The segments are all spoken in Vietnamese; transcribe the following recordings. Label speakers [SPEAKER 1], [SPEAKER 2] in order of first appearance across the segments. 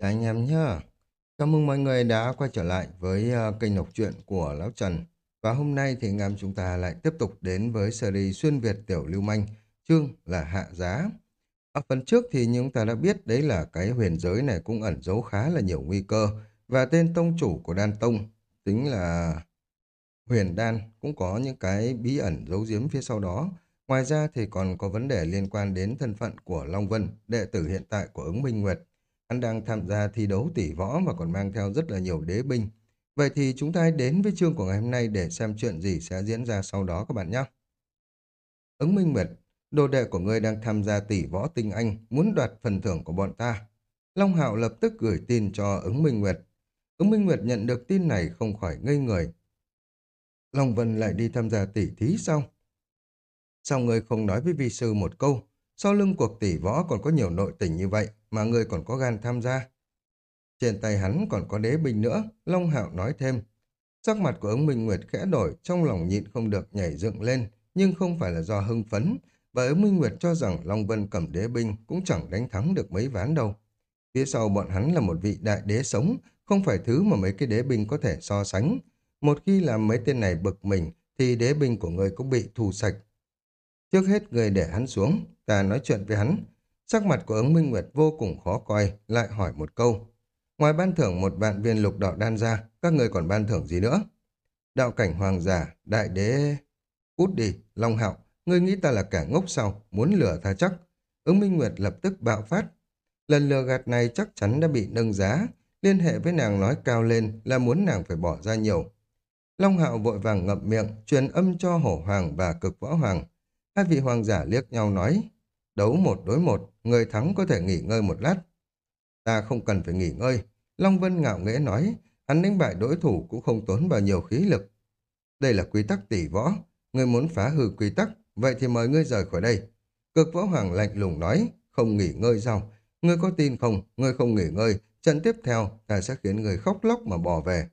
[SPEAKER 1] Chào anh em nhé. Chào mừng mọi người đã quay trở lại với ờ, kênh đọc truyện của Lão Trần. Và hôm nay thì anh em chúng ta lại tiếp tục đến với series xuyên Việt tiểu lưu manh, chương là Hạ Giá. Ở phần trước thì chúng ta đã biết đấy là cái huyền giới này cũng ẩn giấu khá là nhiều nguy cơ. Và tên tông chủ của Đan Tông, tính là Huyền Đan, cũng có những cái bí ẩn giấu giếm phía sau đó. Ngoài ra thì còn có vấn đề liên quan đến thân phận của Long Vân, đệ tử hiện tại của ứng Minh Nguyệt. Hắn đang tham gia thi đấu tỷ võ và còn mang theo rất là nhiều đế binh. Vậy thì chúng ta hãy đến với chương của ngày hôm nay để xem chuyện gì sẽ diễn ra sau đó các bạn nhé. Ứng Minh Nguyệt, đồ đệ của ngươi đang tham gia tỷ võ tinh anh, muốn đoạt phần thưởng của bọn ta. Long Hạo lập tức gửi tin cho ứng Minh Nguyệt. Ứng Minh Nguyệt nhận được tin này không khỏi ngây người. Long Vân lại đi tham gia tỷ thí sao? Sao ngươi không nói với vi sư một câu? Sau lưng cuộc tỷ võ còn có nhiều nội tình như vậy mà ngươi còn có gan tham gia. Trên tay hắn còn có đế binh nữa, Long Hạo nói thêm. Sắc mặt của ứng Minh Nguyệt khẽ đổi, trong lòng nhịn không được nhảy dựng lên, nhưng không phải là do hưng phấn, và ứng Minh Nguyệt cho rằng Long Vân cầm đế binh cũng chẳng đánh thắng được mấy ván đâu. Phía sau bọn hắn là một vị đại đế sống, không phải thứ mà mấy cái đế binh có thể so sánh. Một khi làm mấy tên này bực mình, thì đế binh của người cũng bị thù sạch. Trước hết người để hắn xuống, ta nói chuyện với hắn, Sắc mặt của ứng Minh Nguyệt vô cùng khó coi, lại hỏi một câu. Ngoài ban thưởng một vạn viên lục đạo đan ra, các người còn ban thưởng gì nữa? Đạo cảnh hoàng giả, đại đế... út đi, Long Hạo, ngươi nghĩ ta là kẻ ngốc sao, muốn lừa ta chắc. Ứng Minh Nguyệt lập tức bạo phát. Lần lừa gạt này chắc chắn đã bị nâng giá, liên hệ với nàng nói cao lên là muốn nàng phải bỏ ra nhiều. Long Hạo vội vàng ngậm miệng, truyền âm cho Hổ Hoàng và Cực Võ Hoàng. Hai vị hoàng giả liếc nhau nói, Đấu một đối một, người thắng có thể nghỉ ngơi một lát. Ta không cần phải nghỉ ngơi. Long Vân ngạo nghễ nói, hắn đánh bại đối thủ cũng không tốn bao nhiêu khí lực. Đây là quy tắc tỷ võ. Ngươi muốn phá hư quy tắc, vậy thì mời ngươi rời khỏi đây. Cực võ hoàng lạnh lùng nói, không nghỉ ngơi sao? Ngươi có tin không? Ngươi không nghỉ ngơi. Trận tiếp theo, ta sẽ khiến người khóc lóc mà bỏ về.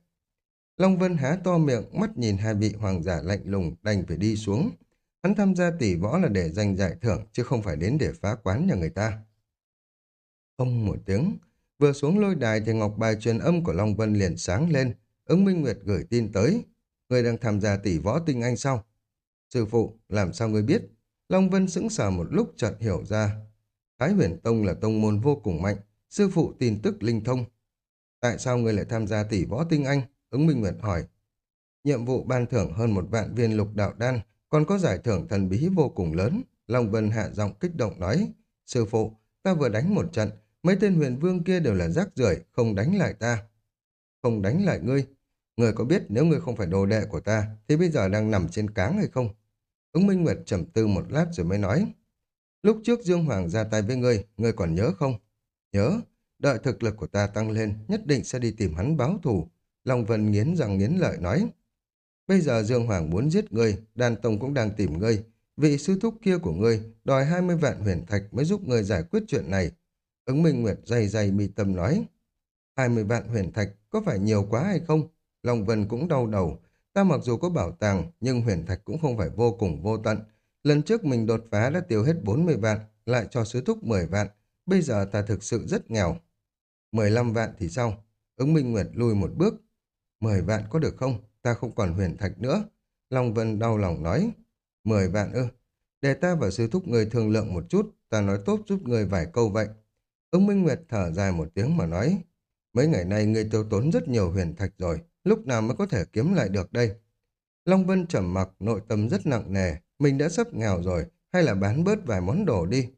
[SPEAKER 1] Long Vân há to miệng, mắt nhìn hai vị hoàng giả lạnh lùng, đành phải đi xuống. Hắn tham gia tỷ võ là để giành giải thưởng, chứ không phải đến để phá quán nhà người ta. ông một tiếng, vừa xuống lôi đài thì ngọc bài truyền âm của Long Vân liền sáng lên, ứng Minh Nguyệt gửi tin tới. Người đang tham gia tỷ võ tinh anh sao? Sư phụ, làm sao người biết? Long Vân sững sờ một lúc chợt hiểu ra. Thái huyền tông là tông môn vô cùng mạnh, sư phụ tin tức linh thông. Tại sao người lại tham gia tỷ võ tinh anh? Ứng Minh Nguyệt hỏi. Nhiệm vụ ban thưởng hơn một vạn viên lục đạo đan, còn có giải thưởng thần bí vô cùng lớn. Long Vân hạ giọng kích động nói, Sư phụ, ta vừa đánh một trận, mấy tên huyền vương kia đều là rác rưởi không đánh lại ta. Không đánh lại ngươi. Ngươi có biết nếu ngươi không phải đồ đệ của ta, thì bây giờ đang nằm trên cáng hay không? Ứng Minh Nguyệt trầm tư một lát rồi mới nói, Lúc trước Dương Hoàng ra tay với ngươi, ngươi còn nhớ không? Nhớ, đợi thực lực của ta tăng lên, nhất định sẽ đi tìm hắn báo thù. Long Vân nghiến răng nghiến lợi nói, Bây giờ Dương Hoàng muốn giết ngươi, đàn tông cũng đang tìm ngươi. Vị sư thúc kia của ngươi đòi 20 vạn huyền thạch mới giúp ngươi giải quyết chuyện này. Ứng Minh Nguyệt dày dày mi tâm nói. 20 vạn huyền thạch có phải nhiều quá hay không? Long Vân cũng đau đầu. Ta mặc dù có bảo tàng, nhưng huyền thạch cũng không phải vô cùng vô tận. Lần trước mình đột phá đã tiêu hết 40 vạn, lại cho sứ thúc 10 vạn. Bây giờ ta thực sự rất nghèo. 15 vạn thì sao? Ứng Minh Nguyệt lùi một bước. 10 vạn có được không? Ta không còn huyền thạch nữa. Long Vân đau lòng nói, mười vạn ư, để ta và sư thúc người thương lượng một chút, ta nói tốt giúp người vài câu vậy. Ông Minh Nguyệt thở dài một tiếng mà nói, mấy ngày nay người tiêu tốn rất nhiều huyền thạch rồi, lúc nào mới có thể kiếm lại được đây? Long Vân trầm mặc, nội tâm rất nặng nề, mình đã sắp nghèo rồi, hay là bán bớt vài món đồ đi.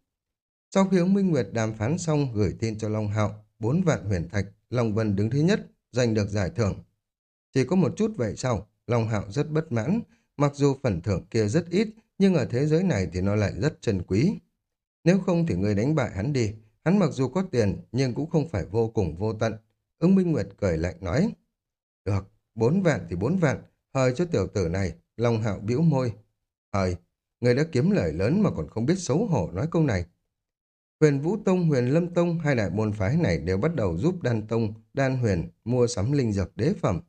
[SPEAKER 1] Sau khi ông Minh Nguyệt đàm phán xong gửi tin cho Long Hạo, bốn vạn huyền thạch, Long Vân đứng thứ nhất, giành được giải thưởng. Chỉ có một chút vậy sao? Long Hạo rất bất mãn. Mặc dù phần thưởng kia rất ít, nhưng ở thế giới này thì nó lại rất chân quý. Nếu không thì người đánh bại hắn đi. Hắn mặc dù có tiền, nhưng cũng không phải vô cùng vô tận. Ứng Minh Nguyệt cười lạnh nói. Được, bốn vạn thì bốn vạn. Hời cho tiểu tử này. Long Hạo bĩu môi. Hời, người đã kiếm lời lớn mà còn không biết xấu hổ nói câu này. Huyền Vũ Tông, Huyền Lâm Tông, hai đại môn phái này đều bắt đầu giúp Đan Tông, Đan Huyền mua sắm linh dược đế phẩm.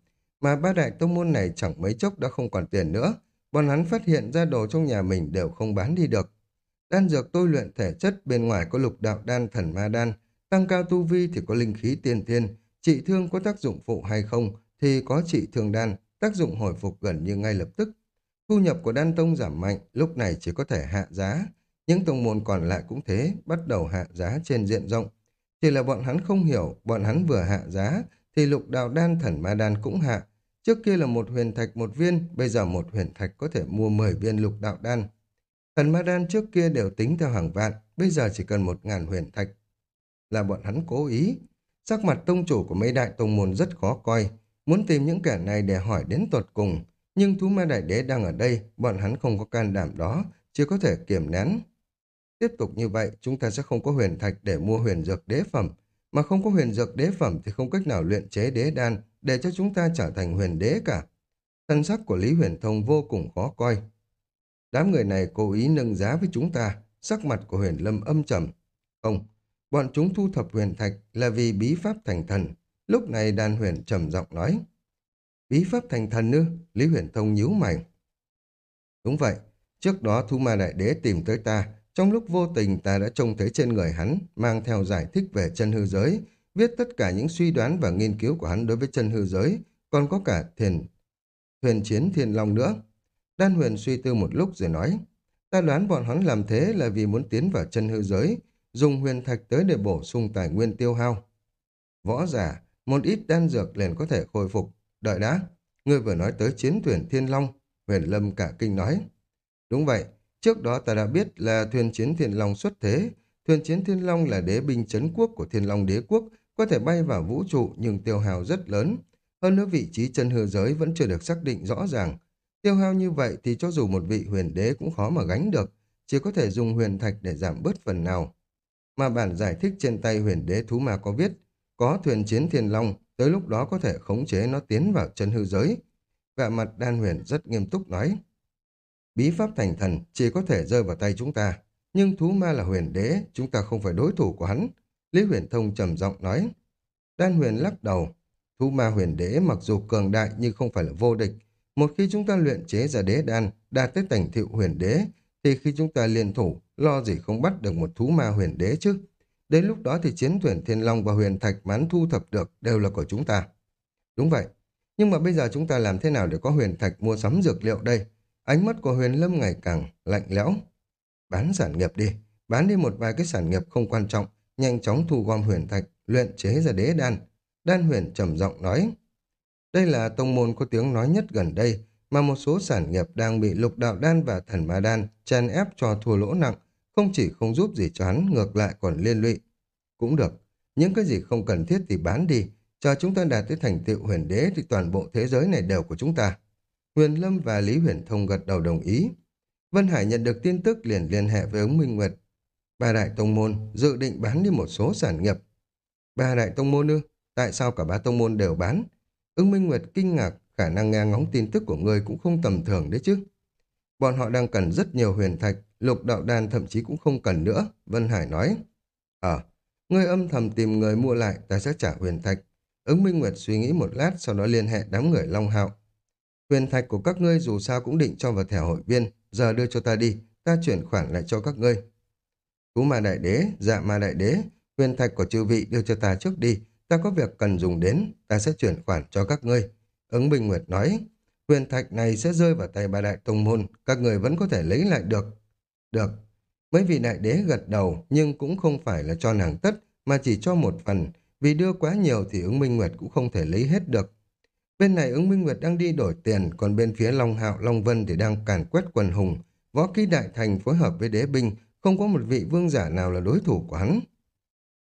[SPEAKER 1] Mà ba đại tông môn này chẳng mấy chốc đã không còn tiền nữa. Bọn hắn phát hiện ra đồ trong nhà mình đều không bán đi được. Đan dược tôi luyện thể chất bên ngoài có lục đạo đan thần ma đan, Tăng cao tu vi thì có linh khí tiên thiên, trị thương có tác dụng phụ hay không thì có trị thương đan, tác dụng hồi phục gần như ngay lập tức. Thu nhập của đan tông giảm mạnh, lúc này chỉ có thể hạ giá. Những tông môn còn lại cũng thế, bắt đầu hạ giá trên diện rộng. Chỉ là bọn hắn không hiểu, bọn hắn vừa hạ giá, thì lục đạo đan thần ma đan cũng hạ. Trước kia là một huyền thạch một viên, bây giờ một huyền thạch có thể mua 10 viên lục đạo đan. Thần ma đan trước kia đều tính theo hàng vạn, bây giờ chỉ cần một ngàn huyền thạch. Là bọn hắn cố ý. Sắc mặt tông chủ của mấy đại tông môn rất khó coi, muốn tìm những kẻ này để hỏi đến tột cùng. Nhưng thú ma đại đế đang ở đây, bọn hắn không có can đảm đó, chưa có thể kiểm nén. Tiếp tục như vậy, chúng ta sẽ không có huyền thạch để mua huyền dược đế phẩm, mà không có huyền dược đế phẩm thì không cách nào luyện chế đế đan để cho chúng ta trở thành huyền đế cả. Thân sắc của Lý Huyền Thông vô cùng khó coi. Đám người này cố ý nâng giá với chúng ta, sắc mặt của huyền lâm âm trầm. Không, bọn chúng thu thập huyền thạch là vì bí pháp thành thần. Lúc này đàn huyền trầm giọng nói. Bí pháp thành thần ư? Lý huyền thông nhíu mày. Đúng vậy, trước đó thu ma đại đế tìm tới ta, trong lúc vô tình ta đã trông thấy trên người hắn mang theo giải thích về chân hư giới, viết tất cả những suy đoán và nghiên cứu của hắn đối với chân hư giới, còn có cả thiền, thuyền chiến thiên long nữa. Đan huyền suy tư một lúc rồi nói, ta đoán bọn hắn làm thế là vì muốn tiến vào chân hư giới, dùng huyền thạch tới để bổ sung tài nguyên tiêu hao. Võ giả, một ít đan dược liền có thể khôi phục. Đợi đã, ngươi vừa nói tới chiến thuyền thiên long, huyền lâm cả kinh nói. Đúng vậy, Trước đó ta đã biết là thuyền chiến Thiên Long xuất thế. Thuyền chiến Thiên Long là đế binh chấn quốc của Thiên Long đế quốc, có thể bay vào vũ trụ nhưng tiêu hao rất lớn. Hơn nữa vị trí chân hư giới vẫn chưa được xác định rõ ràng. Tiêu hao như vậy thì cho dù một vị huyền đế cũng khó mà gánh được, chỉ có thể dùng huyền thạch để giảm bớt phần nào. Mà bản giải thích trên tay huyền đế thú mà có viết, có thuyền chiến Thiên Long, tới lúc đó có thể khống chế nó tiến vào chân hư giới. Vạ mặt đan huyền rất nghiêm túc nói. Bí pháp thành thần chỉ có thể rơi vào tay chúng ta. Nhưng thú ma là huyền đế, chúng ta không phải đối thủ của hắn. Lý huyền thông trầm giọng nói. Đan huyền lắc đầu. Thú ma huyền đế mặc dù cường đại nhưng không phải là vô địch. Một khi chúng ta luyện chế ra đế đan, đạt tới thành thiệu huyền đế, thì khi chúng ta liên thủ, lo gì không bắt được một thú ma huyền đế chứ. Đến lúc đó thì chiến thuyền Thiên Long và huyền thạch mán thu thập được đều là của chúng ta. Đúng vậy. Nhưng mà bây giờ chúng ta làm thế nào để có huyền thạch mua sắm dược liệu đây? Ánh mắt của Huyền Lâm ngày càng lạnh lẽo. Bán sản nghiệp đi, bán đi một vài cái sản nghiệp không quan trọng, nhanh chóng thu gom huyền thạch, luyện chế ra đế đan. Đan huyền trầm giọng nói. Đây là tông môn có tiếng nói nhất gần đây, mà một số sản nghiệp đang bị lục đạo đan và thần ma đan chèn ép cho thua lỗ nặng, không chỉ không giúp gì cho hắn, ngược lại còn liên lụy. Cũng được, những cái gì không cần thiết thì bán đi, chờ chúng ta đạt tới thành tựu huyền đế thì toàn bộ thế giới này đều của chúng ta. Huyền Lâm và Lý Huyền Thông gật đầu đồng ý. Vân Hải nhận được tin tức liền liên hệ với ứng Minh Nguyệt. Ba đại tông môn dự định bán đi một số sản nghiệp. Ba đại tông môn ư? Tại sao cả ba tông môn đều bán? Ứng Minh Nguyệt kinh ngạc, khả năng nghe ngóng tin tức của người cũng không tầm thường đấy chứ. Bọn họ đang cần rất nhiều huyền thạch, lục đạo đan thậm chí cũng không cần nữa, Vân Hải nói. Ờ, ngươi âm thầm tìm người mua lại, ta sẽ trả huyền thạch. Ứng Minh Nguyệt suy nghĩ một lát, sau đó liên hệ đám người Long Hạo. Huyền thạch của các ngươi dù sao cũng định cho vào thẻ hội viên, giờ đưa cho ta đi, ta chuyển khoản lại cho các ngươi. cú ma đại đế, dạ ma đại đế, huyền thạch của chư vị đưa cho ta trước đi, ta có việc cần dùng đến, ta sẽ chuyển khoản cho các ngươi. Ứng Bình Nguyệt nói, huyền thạch này sẽ rơi vào tay ba đại tông môn, các người vẫn có thể lấy lại được. Được. Mấy vị đại đế gật đầu, nhưng cũng không phải là cho nàng tất, mà chỉ cho một phần, vì đưa quá nhiều thì ứng Minh Nguyệt cũng không thể lấy hết được. Bên này ứng Minh Nguyệt đang đi đổi tiền, còn bên phía Long Hạo, Long Vân thì đang càn quét quần hùng. Võ ký đại thành phối hợp với đế binh, không có một vị vương giả nào là đối thủ của hắn.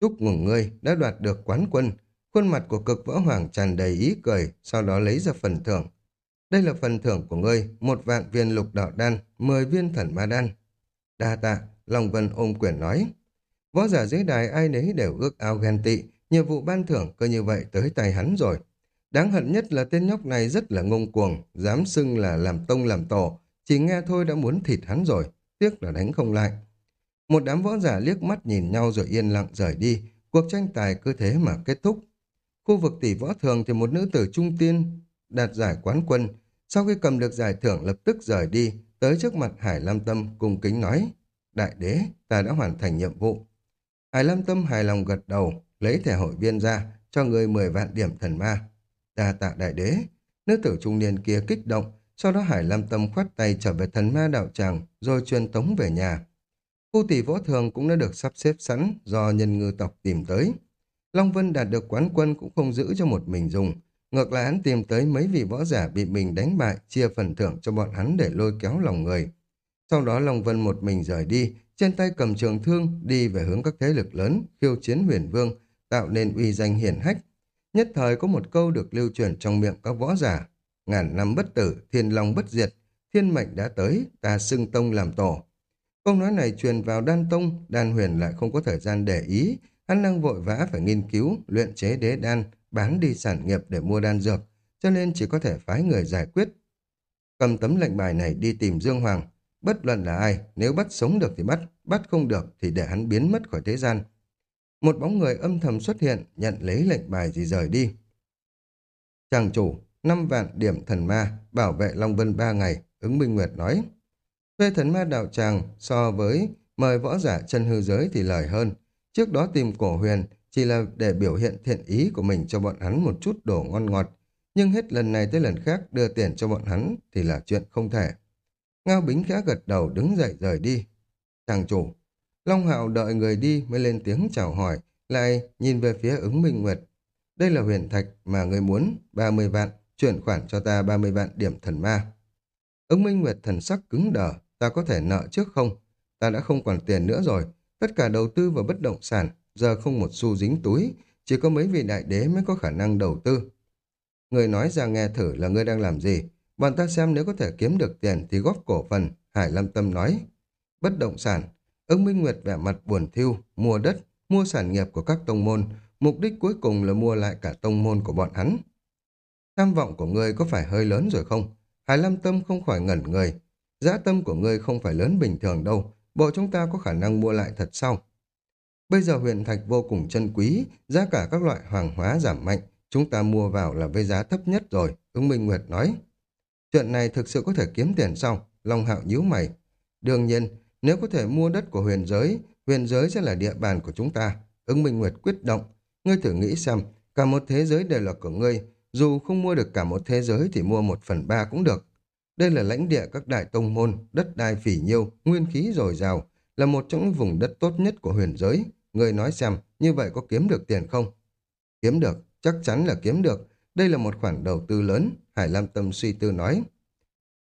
[SPEAKER 1] Chúc mừng ngươi đã đoạt được quán quân. Khuôn mặt của cực võ hoàng tràn đầy ý cười, sau đó lấy ra phần thưởng. Đây là phần thưởng của ngươi, một vạn viên lục đạo đan, mười viên thần ma đan. Đa tạ, Long Vân ôm quyển nói. Võ giả dưới đài ai nấy đều ước ao ghen tị, nhiệm vụ ban thưởng cơ như vậy tới tay hắn rồi. Đáng hận nhất là tên nhóc này rất là ngông cuồng, dám xưng là làm tông làm tổ, chỉ nghe thôi đã muốn thịt hắn rồi, tiếc là đánh không lại. Một đám võ giả liếc mắt nhìn nhau rồi yên lặng rời đi, cuộc tranh tài cứ thế mà kết thúc. Khu vực tỷ võ thường thì một nữ tử trung tiên đạt giải quán quân, sau khi cầm được giải thưởng lập tức rời đi, tới trước mặt Hải Lam Tâm cung kính nói, Đại đế, ta đã hoàn thành nhiệm vụ. Hải Lam Tâm hài lòng gật đầu, lấy thẻ hội viên ra, cho người 10 vạn điểm thần ma. Đa tạ đại đế. Nữ tử trung niên kia kích động, sau đó Hải Lam Tâm khoát tay trở về thần ma đạo tràng, rồi truyền tống về nhà. Khu tỷ võ thường cũng đã được sắp xếp sẵn do nhân ngư tộc tìm tới. Long Vân đạt được quán quân cũng không giữ cho một mình dùng. Ngược lại hắn tìm tới mấy vị võ giả bị mình đánh bại, chia phần thưởng cho bọn hắn để lôi kéo lòng người. Sau đó Long Vân một mình rời đi, trên tay cầm trường thương đi về hướng các thế lực lớn, khiêu chiến huyền vương, tạo nên uy danh hiển hách. Nhất thời có một câu được lưu truyền trong miệng các võ giả. Ngàn năm bất tử, thiên long bất diệt, thiên mệnh đã tới, ta xưng tông làm tổ. Câu nói này truyền vào đan tông, đan huyền lại không có thời gian để ý, hắn đang vội vã phải nghiên cứu, luyện chế đế đan, bán đi sản nghiệp để mua đan dược, cho nên chỉ có thể phái người giải quyết. Cầm tấm lệnh bài này đi tìm Dương Hoàng, bất luận là ai, nếu bắt sống được thì bắt, bắt không được thì để hắn biến mất khỏi thế gian. Một bóng người âm thầm xuất hiện, nhận lấy lệnh bài gì rời đi. Chàng chủ, năm vạn điểm thần ma, bảo vệ Long Vân ba ngày, ứng Minh Nguyệt nói. Thuê thần ma đạo tràng so với mời võ giả chân hư giới thì lời hơn. Trước đó tìm cổ huyền chỉ là để biểu hiện thiện ý của mình cho bọn hắn một chút đồ ngon ngọt. Nhưng hết lần này tới lần khác đưa tiền cho bọn hắn thì là chuyện không thể. Ngao Bính khẽ gật đầu đứng dậy rời đi. Chàng chủ, Long Hạo đợi người đi mới lên tiếng chào hỏi, lại nhìn về phía ứng Minh Nguyệt. Đây là huyền thạch mà người muốn, 30 vạn, chuyển khoản cho ta 30 vạn điểm thần ma. Ứng Minh Nguyệt thần sắc cứng đờ, ta có thể nợ trước không? Ta đã không còn tiền nữa rồi, tất cả đầu tư vào bất động sản, giờ không một xu dính túi, chỉ có mấy vị đại đế mới có khả năng đầu tư. Người nói ra nghe thử là ngươi đang làm gì, bọn ta xem nếu có thể kiếm được tiền thì góp cổ phần, Hải Lâm Tâm nói. Bất động sản, ứng Minh Nguyệt vẻ mặt buồn thiêu, mua đất, mua sản nghiệp của các tông môn, mục đích cuối cùng là mua lại cả tông môn của bọn hắn. Tham vọng của ngươi có phải hơi lớn rồi không? Hải Lam Tâm không khỏi ngẩn người. Giá tâm của ngươi không phải lớn bình thường đâu, bộ chúng ta có khả năng mua lại thật sao? Bây giờ huyện thạch vô cùng chân quý, giá cả các loại hoàng hóa giảm mạnh, chúng ta mua vào là với giá thấp nhất rồi, ứng Minh Nguyệt nói. Chuyện này thực sự có thể kiếm tiền sao? Long Hạo nhíu mày. Đương nhiên, nếu có thể mua đất của huyền giới, huyền giới sẽ là địa bàn của chúng ta. Ứng Minh Nguyệt quyết động. Ngươi thử nghĩ xem, cả một thế giới đều là của ngươi, dù không mua được cả một thế giới thì mua một phần ba cũng được. Đây là lãnh địa các đại tông môn, đất đai phỉ nhiêu, nguyên khí dồi dào, là một trong những vùng đất tốt nhất của huyền giới. Người nói xem, như vậy có kiếm được tiền không? Kiếm được, chắc chắn là kiếm được. Đây là một khoản đầu tư lớn, Hải Lam Tâm suy tư nói.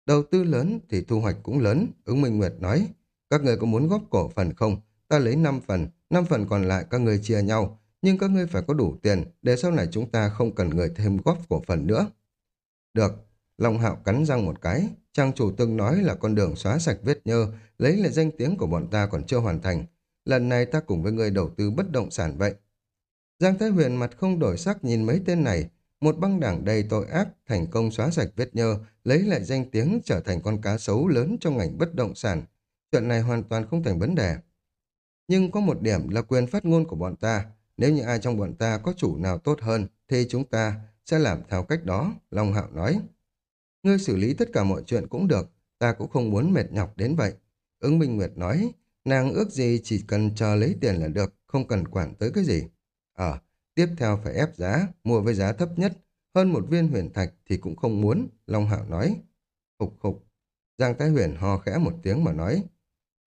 [SPEAKER 1] Đầu tư lớn thì thu hoạch cũng lớn, ứng Minh Nguyệt nói. Các người có muốn góp cổ phần không? Ta lấy 5 phần, 5 phần còn lại các người chia nhau, nhưng các ngươi phải có đủ tiền để sau này chúng ta không cần người thêm góp cổ phần nữa. Được, Long Hạo cắn răng một cái, trang chủ từng nói là con đường xóa sạch vết nhơ, lấy lại danh tiếng của bọn ta còn chưa hoàn thành. Lần này ta cùng với người đầu tư bất động sản vậy. Giang Thái Huyền mặt không đổi sắc nhìn mấy tên này, một băng đảng đầy tội ác thành công xóa sạch vết nhơ, lấy lại danh tiếng trở thành con cá sấu lớn trong ngành bất động sản. Chuyện này hoàn toàn không thành vấn đề. Nhưng có một điểm là quyền phát ngôn của bọn ta. Nếu như ai trong bọn ta có chủ nào tốt hơn, thì chúng ta sẽ làm theo cách đó, Long Hạo nói. Ngươi xử lý tất cả mọi chuyện cũng được, ta cũng không muốn mệt nhọc đến vậy. Ứng Minh Nguyệt nói, nàng ước gì chỉ cần chờ lấy tiền là được, không cần quản tới cái gì. Ờ, tiếp theo phải ép giá, mua với giá thấp nhất, hơn một viên huyền thạch thì cũng không muốn, Long Hạo nói. Khục khục, Giang Thái Huyền ho khẽ một tiếng mà nói,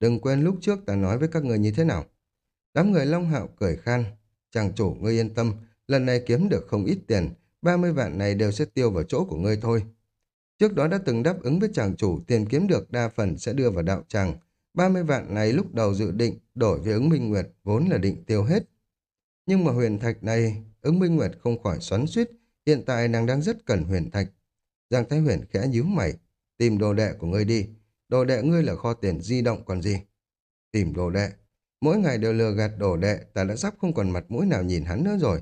[SPEAKER 1] đừng quên lúc trước ta nói với các người như thế nào. Đám người Long Hạo cười khan, chàng chủ ngươi yên tâm, lần này kiếm được không ít tiền, 30 vạn này đều sẽ tiêu vào chỗ của ngươi thôi. Trước đó đã từng đáp ứng với chàng chủ tiền kiếm được đa phần sẽ đưa vào đạo tràng. 30 vạn này lúc đầu dự định đổi với ứng minh nguyệt vốn là định tiêu hết. Nhưng mà huyền thạch này, ứng minh nguyệt không khỏi xoắn suýt, hiện tại nàng đang rất cần huyền thạch. Giang Thái Huyền khẽ nhíu mày, tìm đồ đệ của ngươi đi, đồ đệ ngươi là kho tiền di động còn gì. Tìm đồ đệ, mỗi ngày đều lừa gạt đồ đệ, ta đã sắp không còn mặt mũi nào nhìn hắn nữa rồi.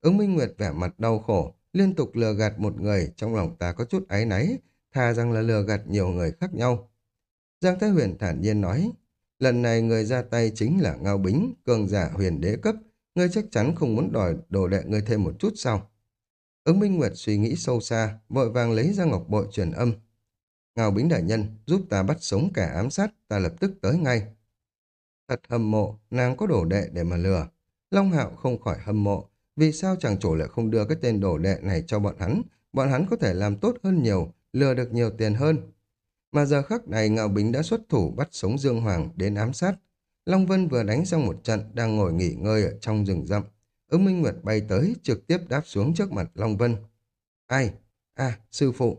[SPEAKER 1] Ứng Minh Nguyệt vẻ mặt đau khổ, liên tục lừa gạt một người, trong lòng ta có chút áy náy, thà rằng là lừa gạt nhiều người khác nhau. Giang Thái Huyền thản nhiên nói, lần này người ra tay chính là Ngao Bính, cường giả huyền đế cấp, ngươi chắc chắn không muốn đòi đồ đệ ngươi thêm một chút sao? Ứng Minh Nguyệt suy nghĩ sâu xa, vội vàng lấy ra ngọc bội truyền âm. Ngao Bính đại nhân, giúp ta bắt sống kẻ ám sát, ta lập tức tới ngay. Thật hâm mộ, nàng có đổ đệ để mà lừa. Long Hạo không khỏi hâm mộ, vì sao chàng chủ lại không đưa cái tên đổ đệ này cho bọn hắn? Bọn hắn có thể làm tốt hơn nhiều, lừa được nhiều tiền hơn. Mà giờ khắc này Ngạo Bính đã xuất thủ bắt sống Dương Hoàng đến ám sát. Long Vân vừa đánh xong một trận đang ngồi nghỉ ngơi ở trong rừng rậm. Ứng Minh Nguyệt bay tới trực tiếp đáp xuống trước mặt Long Vân. Ai? À, sư phụ.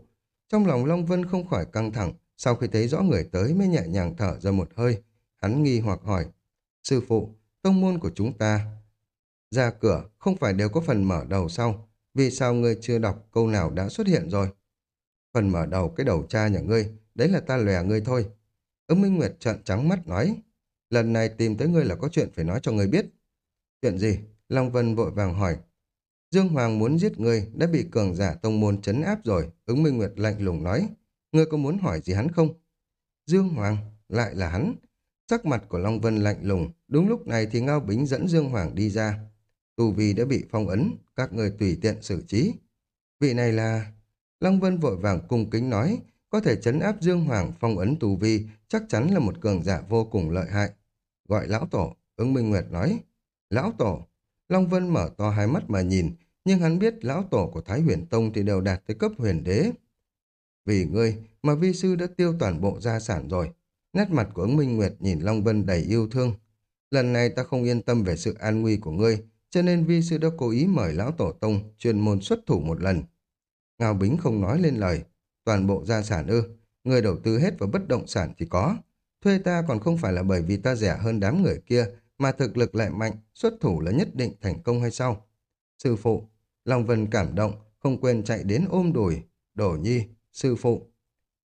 [SPEAKER 1] Trong lòng Long Vân không khỏi căng thẳng, sau khi thấy rõ người tới mới nhẹ nhàng thở ra một hơi. Hắn nghi hoặc hỏi. Sư phụ, tông môn của chúng ta ra cửa không phải đều có phần mở đầu sau. Vì sao ngươi chưa đọc câu nào đã xuất hiện rồi? Phần mở đầu cái đầu cha nhà ngươi, đấy là ta lòe ngươi thôi. Ứng Minh Nguyệt trợn trắng mắt nói. Lần này tìm tới ngươi là có chuyện phải nói cho ngươi biết. Chuyện gì? Long Vân vội vàng hỏi. Dương Hoàng muốn giết ngươi, đã bị cường giả tông môn chấn áp rồi. Ứng Minh Nguyệt lạnh lùng nói. Ngươi có muốn hỏi gì hắn không? Dương Hoàng, lại là hắn. Sắc mặt của Long Vân lạnh lùng, đúng lúc này thì Ngao Bính dẫn Dương Hoàng đi ra. Tù Vi đã bị phong ấn, các người tùy tiện xử trí. Vị này là... Long Vân vội vàng cung kính nói, có thể chấn áp Dương Hoàng phong ấn Tù Vi chắc chắn là một cường giả vô cùng lợi hại. Gọi lão tổ, ứng Minh Nguyệt nói. Lão tổ, Long Vân mở to hai mắt mà nhìn, nhưng hắn biết lão tổ của Thái huyền Tông thì đều đạt tới cấp huyền đế. Vì ngươi mà vi sư đã tiêu toàn bộ gia sản rồi. Nét mặt của ứng Minh Nguyệt nhìn Long Vân đầy yêu thương. Lần này ta không yên tâm về sự an nguy của ngươi, cho nên vi sư đã cố ý mời lão tổ tông chuyên môn xuất thủ một lần. Ngao Bính không nói lên lời, toàn bộ gia sản ư, người đầu tư hết vào bất động sản thì có. Thuê ta còn không phải là bởi vì ta rẻ hơn đám người kia, mà thực lực lại mạnh, xuất thủ là nhất định thành công hay sao? Sư phụ, Long Vân cảm động, không quên chạy đến ôm đùi, đổ nhi, sư phụ.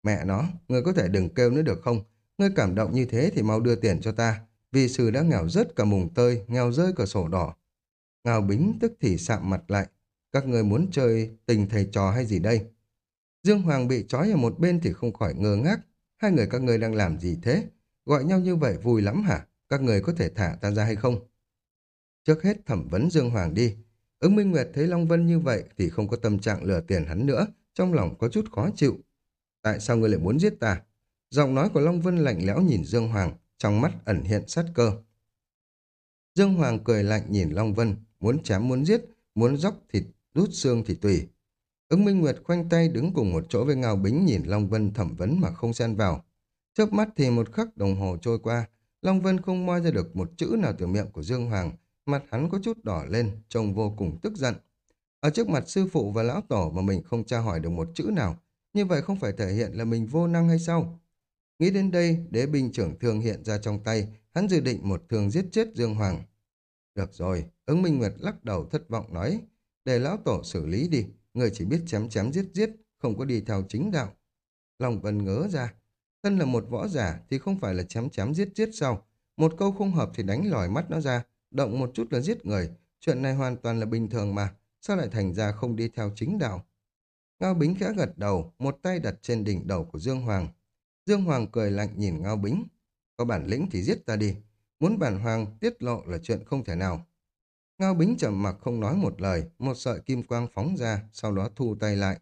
[SPEAKER 1] Mẹ nó, người có thể đừng kêu nữa được không? Ngươi cảm động như thế thì mau đưa tiền cho ta, vì sư đã nghèo rớt cả mùng tơi, nghèo rơi cả sổ đỏ. ngào Bính tức thì sạm mặt lại. Các người muốn chơi tình thầy trò hay gì đây? Dương Hoàng bị trói ở một bên thì không khỏi ngơ ngác. Hai người các ngươi đang làm gì thế? Gọi nhau như vậy vui lắm hả? Các người có thể thả ta ra hay không? Trước hết thẩm vấn Dương Hoàng đi. Ứng Minh Nguyệt thấy Long Vân như vậy thì không có tâm trạng lừa tiền hắn nữa. Trong lòng có chút khó chịu. Tại sao ngươi lại muốn giết ta? Giọng nói của Long Vân lạnh lẽo nhìn Dương Hoàng, trong mắt ẩn hiện sát cơ. Dương Hoàng cười lạnh nhìn Long Vân, muốn chém muốn giết, muốn dốc thịt, rút xương thì tùy. Ứng Minh Nguyệt khoanh tay đứng cùng một chỗ với Ngao Bính nhìn Long Vân thẩm vấn mà không xen vào. Chớp mắt thì một khắc đồng hồ trôi qua, Long Vân không moi ra được một chữ nào từ miệng của Dương Hoàng, mặt hắn có chút đỏ lên, trông vô cùng tức giận. Ở trước mặt sư phụ và lão tổ mà mình không tra hỏi được một chữ nào, như vậy không phải thể hiện là mình vô năng hay sao? Nghĩ đến đây, đế binh trưởng thương hiện ra trong tay, hắn dự định một thương giết chết Dương Hoàng. Được rồi, ứng minh nguyệt lắc đầu thất vọng nói, để lão tổ xử lý đi, người chỉ biết chém chém giết giết, không có đi theo chính đạo. Long Vân ngớ ra, thân là một võ giả thì không phải là chém chém giết giết sao, một câu không hợp thì đánh lòi mắt nó ra, động một chút là giết người, chuyện này hoàn toàn là bình thường mà, sao lại thành ra không đi theo chính đạo. Ngao Bính khẽ gật đầu, một tay đặt trên đỉnh đầu của Dương Hoàng. Dương Hoàng cười lạnh nhìn Ngao Bính. Có bản lĩnh thì giết ta đi, muốn bản hoàng tiết lộ là chuyện không thể nào. Ngao Bính trầm mặc không nói một lời, một sợi kim quang phóng ra, sau đó thu tay lại.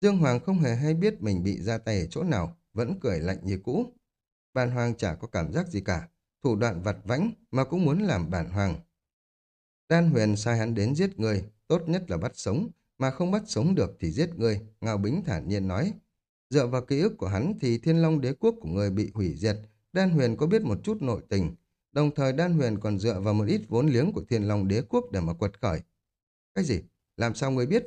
[SPEAKER 1] Dương Hoàng không hề hay biết mình bị ra tay ở chỗ nào, vẫn cười lạnh như cũ. Bản hoàng chả có cảm giác gì cả, thủ đoạn vặt vãnh mà cũng muốn làm bản hoàng. Đan huyền sai hắn đến giết người, tốt nhất là bắt sống, mà không bắt sống được thì giết người, Ngao Bính thản nhiên nói. Dựa vào ký ức của hắn thì thiên long đế quốc của người bị hủy diệt, Đan huyền có biết một chút nội tình, Đồng thời Đan Huyền còn dựa vào một ít vốn liếng của thiên long đế quốc để mà quật khởi. Cái gì? Làm sao người biết?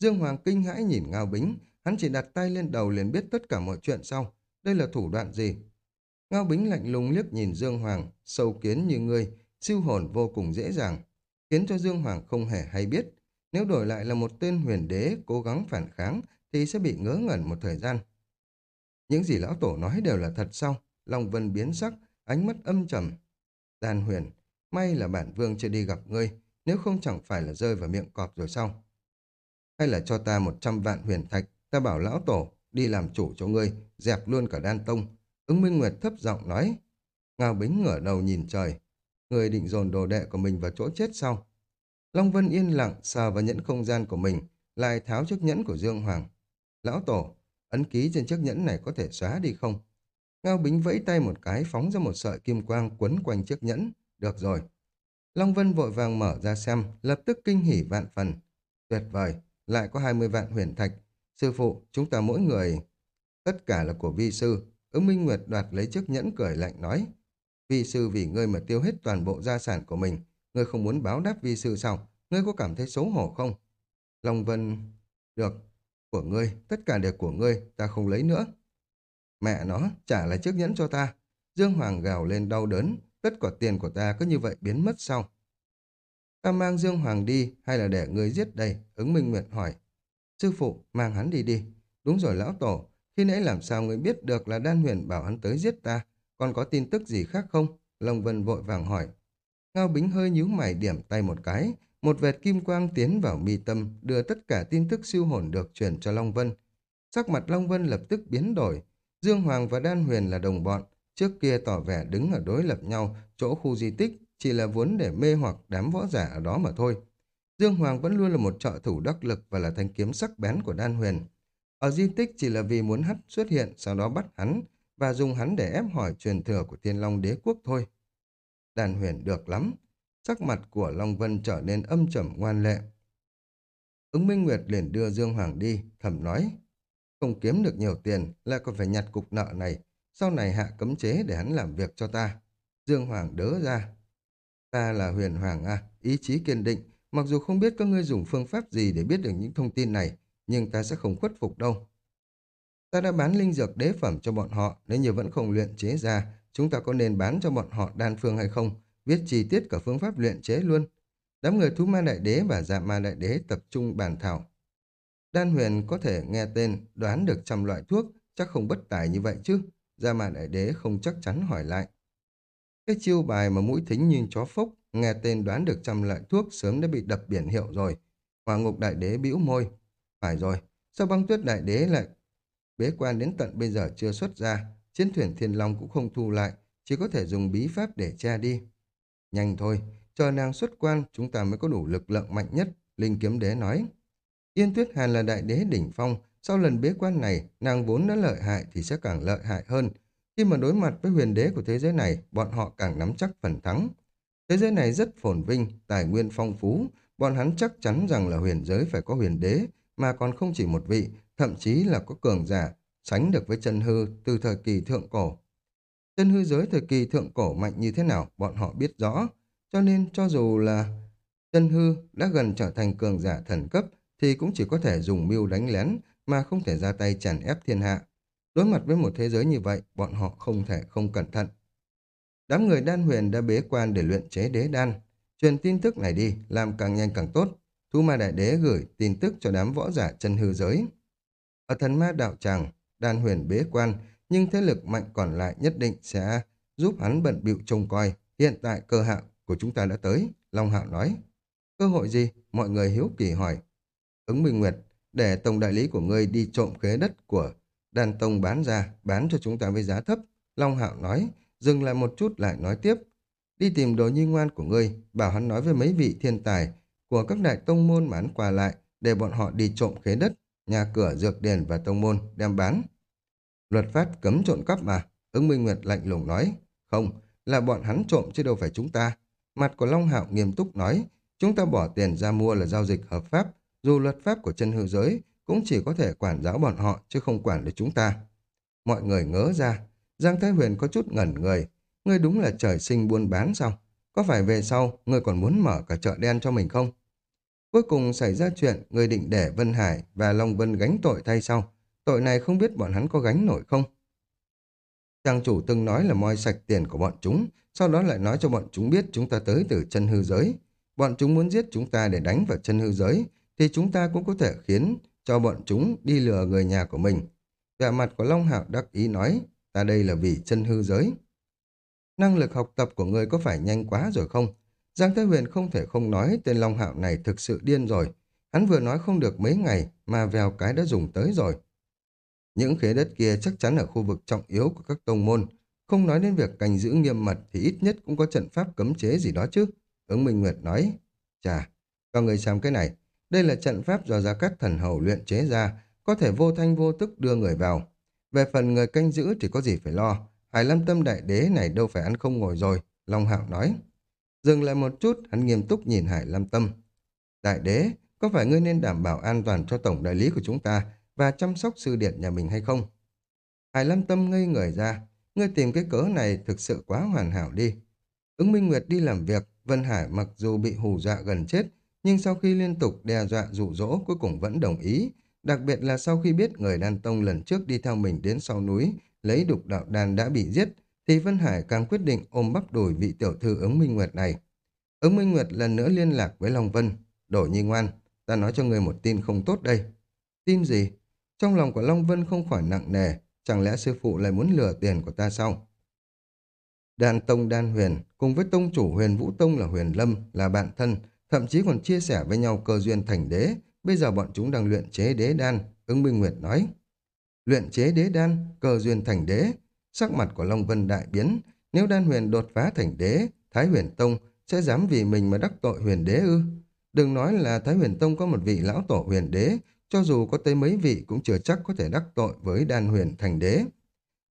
[SPEAKER 1] Dương Hoàng kinh hãi nhìn Ngao Bính, hắn chỉ đặt tay lên đầu liền biết tất cả mọi chuyện sau. Đây là thủ đoạn gì? Ngao Bính lạnh lùng liếc nhìn Dương Hoàng, sâu kiến như ngươi, siêu hồn vô cùng dễ dàng, khiến cho Dương Hoàng không hề hay biết. Nếu đổi lại là một tên huyền đế cố gắng phản kháng thì sẽ bị ngớ ngẩn một thời gian. Những gì lão tổ nói đều là thật sao? Long Vân biến sắc, ánh mắt âm trầm, Đan huyền, may là bản vương chưa đi gặp ngươi, nếu không chẳng phải là rơi vào miệng cọp rồi sao? Hay là cho ta một trăm vạn huyền thạch, ta bảo lão tổ đi làm chủ cho ngươi, dẹp luôn cả đan tông. Ứng Minh Nguyệt thấp giọng nói. Ngao Bính ngửa đầu nhìn trời. Người định dồn đồ đệ của mình vào chỗ chết sau. Long Vân yên lặng sờ vào nhẫn không gian của mình, lại tháo chiếc nhẫn của Dương Hoàng. Lão Tổ, ấn ký trên chiếc nhẫn này có thể xóa đi không? Ngao Bính vẫy tay một cái phóng ra một sợi kim quang quấn quanh chiếc nhẫn. Được rồi. Long Vân vội vàng mở ra xem, lập tức kinh hỉ vạn phần. Tuyệt vời, lại có 20 vạn huyền thạch. Sư phụ, chúng ta mỗi người... Tất cả là của vi sư. Ứng Minh Nguyệt đoạt lấy chiếc nhẫn cười lạnh nói. Vi sư vì ngươi mà tiêu hết toàn bộ gia sản của mình. Ngươi không muốn báo đáp vi sư sao? Ngươi có cảm thấy xấu hổ không? Long Vân... Được, của ngươi, tất cả đều của ngươi, ta không lấy nữa. Mẹ nó, trả lại chiếc nhẫn cho ta. Dương Hoàng gào lên đau đớn, tất cả tiền của ta cứ như vậy biến mất sau. Ta mang Dương Hoàng đi hay là để ngươi giết đây? Ứng Minh Nguyệt hỏi. Sư phụ, mang hắn đi đi. Đúng rồi lão tổ, khi nãy làm sao người biết được là đan huyền bảo hắn tới giết ta? Còn có tin tức gì khác không? Long Vân vội vàng hỏi. Ngao Bính hơi nhíu mày điểm tay một cái, một vệt kim quang tiến vào mi tâm, đưa tất cả tin tức siêu hồn được truyền cho Long Vân. Sắc mặt Long Vân lập tức biến đổi. Dương Hoàng và Đan Huyền là đồng bọn, trước kia tỏ vẻ đứng ở đối lập nhau, chỗ khu di tích, chỉ là vốn để mê hoặc đám võ giả ở đó mà thôi. Dương Hoàng vẫn luôn là một trợ thủ đắc lực và là thanh kiếm sắc bén của Đan Huyền. Ở di tích chỉ là vì muốn hắn xuất hiện, sau đó bắt hắn, và dùng hắn để ép hỏi truyền thừa của Thiên Long Đế Quốc thôi. Đan Huyền được lắm, sắc mặt của Long Vân trở nên âm trầm ngoan lệ. Ứng Minh Nguyệt liền đưa Dương Hoàng đi, thầm nói, không kiếm được nhiều tiền, lại còn phải nhặt cục nợ này, sau này hạ cấm chế để hắn làm việc cho ta. Dương Hoàng đỡ ra. Ta là huyền hoàng à, ý chí kiên định, mặc dù không biết các ngươi dùng phương pháp gì để biết được những thông tin này, nhưng ta sẽ không khuất phục đâu. Ta đã bán linh dược đế phẩm cho bọn họ, nếu như vẫn không luyện chế ra, chúng ta có nên bán cho bọn họ đan phương hay không? viết chi tiết cả phương pháp luyện chế luôn. Đám người thú ma đại đế và dạ ma đại đế tập trung bàn thảo. Đan huyền có thể nghe tên, đoán được trăm loại thuốc, chắc không bất tài như vậy chứ. Dạ ma đại đế không chắc chắn hỏi lại. Cái chiêu bài mà mũi thính như chó phốc, nghe tên đoán được trăm loại thuốc sớm đã bị đập biển hiệu rồi. Hòa ngục đại đế bĩu môi. Phải rồi, sao băng tuyết đại đế lại bế quan đến tận bây giờ chưa xuất ra, chiến thuyền thiên long cũng không thu lại, chỉ có thể dùng bí pháp để che đi. Nhanh thôi, chờ nàng xuất quan chúng ta mới có đủ lực lượng mạnh nhất, Linh Kiếm Đế nói. Yên Tuyết Hàn là đại đế đỉnh phong, sau lần bế quan này, nàng vốn đã lợi hại thì sẽ càng lợi hại hơn. Khi mà đối mặt với huyền đế của thế giới này, bọn họ càng nắm chắc phần thắng. Thế giới này rất phồn vinh, tài nguyên phong phú, bọn hắn chắc chắn rằng là huyền giới phải có huyền đế, mà còn không chỉ một vị, thậm chí là có cường giả, sánh được với chân hư từ thời kỳ thượng cổ. Chân hư giới thời kỳ thượng cổ mạnh như thế nào, bọn họ biết rõ. Cho nên cho dù là chân hư đã gần trở thành cường giả thần cấp, thì cũng chỉ có thể dùng mưu đánh lén mà không thể ra tay chèn ép thiên hạ. Đối mặt với một thế giới như vậy, bọn họ không thể không cẩn thận. Đám người đan huyền đã bế quan để luyện chế đế đan. Truyền tin tức này đi, làm càng nhanh càng tốt. Thu ma đại đế gửi tin tức cho đám võ giả chân hư giới. Ở thần ma đạo tràng, đan huyền bế quan, nhưng thế lực mạnh còn lại nhất định sẽ giúp hắn bận bịu trông coi. Hiện tại cơ hạo của chúng ta đã tới, Long Hạo nói. Cơ hội gì? Mọi người hiếu kỳ hỏi. Ứng Minh Nguyệt, để tổng đại lý của ngươi đi trộm khế đất của đàn tông bán ra, bán cho chúng ta với giá thấp. Long Hạo nói, dừng lại một chút lại nói tiếp. Đi tìm đồ nhi ngoan của ngươi, bảo hắn nói với mấy vị thiên tài của các đại tông môn mà hắn quà lại, để bọn họ đi trộm khế đất, nhà cửa, dược điền và tông môn đem bán. Luật pháp cấm trộm cắp mà. Ứng Minh Nguyệt lạnh lùng nói. Không, là bọn hắn trộm chứ đâu phải chúng ta. Mặt của Long Hạo nghiêm túc nói. Chúng ta bỏ tiền ra mua là giao dịch hợp pháp. Dù luật pháp của chân hư giới cũng chỉ có thể quản giáo bọn họ chứ không quản được chúng ta. Mọi người ngớ ra. Giang Thái Huyền có chút ngẩn người. Ngươi đúng là trời sinh buôn bán sao? Có phải về sau ngươi còn muốn mở cả chợ đen cho mình không? Cuối cùng xảy ra chuyện ngươi định để Vân Hải và Long Vân gánh tội thay sau. Tội này không biết bọn hắn có gánh nổi không? Trang chủ từng nói là moi sạch tiền của bọn chúng, sau đó lại nói cho bọn chúng biết chúng ta tới từ chân hư giới. Bọn chúng muốn giết chúng ta để đánh vào chân hư giới, thì chúng ta cũng có thể khiến cho bọn chúng đi lừa người nhà của mình. Vẻ mặt của Long Hạo đắc ý nói, ta đây là vì chân hư giới. Năng lực học tập của ngươi có phải nhanh quá rồi không? Giang Thái Huyền không thể không nói tên Long Hạo này thực sự điên rồi. Hắn vừa nói không được mấy ngày mà vèo cái đã dùng tới rồi. Những khế đất kia chắc chắn ở khu vực trọng yếu của các tông môn. Không nói đến việc canh giữ nghiêm mật thì ít nhất cũng có trận pháp cấm chế gì đó chứ. Ứng Minh Nguyệt nói, chà, cho người xem cái này. Đây là trận pháp do Gia Cát Thần Hầu luyện chế ra, có thể vô thanh vô tức đưa người vào. Về phần người canh giữ thì có gì phải lo, Hải Lâm Tâm Đại Đế này đâu phải ăn không ngồi rồi, Long Hạo nói. Dừng lại một chút, hắn nghiêm túc nhìn Hải Lâm Tâm. Đại Đế, có phải ngươi nên đảm bảo an toàn cho tổng đại lý của chúng ta và chăm sóc sư điện nhà mình hay không? Hải Lâm Tâm ngây người ra, ngươi tìm cái cớ này thực sự quá hoàn hảo đi. Ứng Minh Nguyệt đi làm việc, Vân Hải mặc dù bị hù dọa gần chết, nhưng sau khi liên tục đe dọa dụ dỗ cuối cùng vẫn đồng ý, đặc biệt là sau khi biết người đàn tông lần trước đi theo mình đến sau núi, lấy đục đạo đàn đã bị giết, thì Vân Hải càng quyết định ôm bắp đùi vị tiểu thư ứng Minh Nguyệt này. Ứng Minh Nguyệt lần nữa liên lạc với Long Vân, đổi nhi ngoan, ta nói cho người một tin không tốt đây. Tin gì? Trong lòng của Long Vân không khỏi nặng nề, chẳng lẽ sư phụ lại muốn lừa tiền của ta sao? đan Tông Đan Huyền cùng với tông chủ Huyền Vũ Tông là Huyền Lâm là bạn thân, thậm chí còn chia sẻ với nhau cơ duyên thành đế. Bây giờ bọn chúng đang luyện chế đế đan, ứng Minh Nguyệt nói. Luyện chế đế đan, cờ duyên thành đế. Sắc mặt của Long Vân đại biến, nếu đan huyền đột phá thành đế, Thái Huyền Tông sẽ dám vì mình mà đắc tội huyền đế ư? Đừng nói là Thái Huyền Tông có một vị lão tổ huyền đế, cho dù có tới mấy vị cũng chưa chắc có thể đắc tội với đan huyền thành đế.